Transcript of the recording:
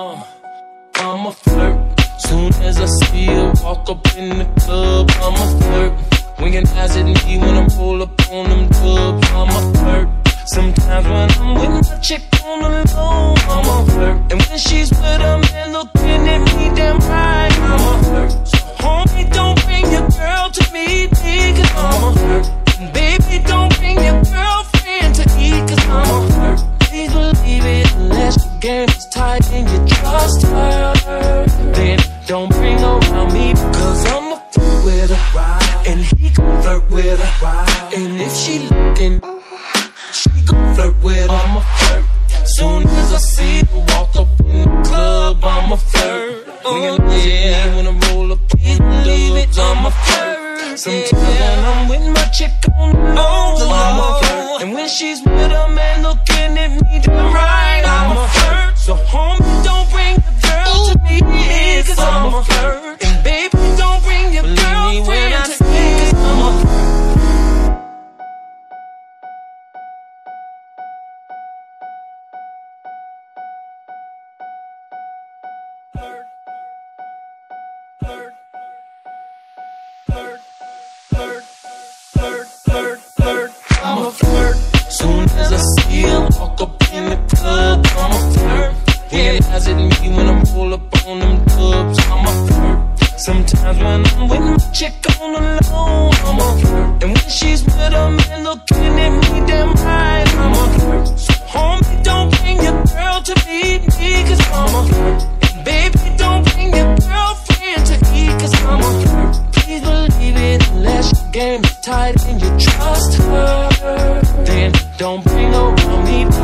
Uh, I'm a flirt. Soon as I see her walk up in the club, I'm a flirt. Winking eyes at me when I roll up on them dubs, I'm a flirt. Sometimes when I'm with my chick flirt with her. And if she looking, she can flirt with her. I'm a flirt. Soon as I see her walk up in the club, I'm a flirt. Oh, yeah. When I roll up, please believe it, I'm a flirt. Sometimes when I'm with my chick on the low, I'm a flirt. And when she's with a Realize it me when I pull up on them dubs, I'm a flirt. Sometimes when I'm with my chick on the low, I'm a flirt. And when she's with a man looking at me damn right, I'm a flirt. So homie, don't bring your girl to meet me, cause I'm a flirt. And baby, don't bring your girlfriend to eat, cause I'm a flirt. Please believe it unless your game is tight and you trust her. Then don't bring around me.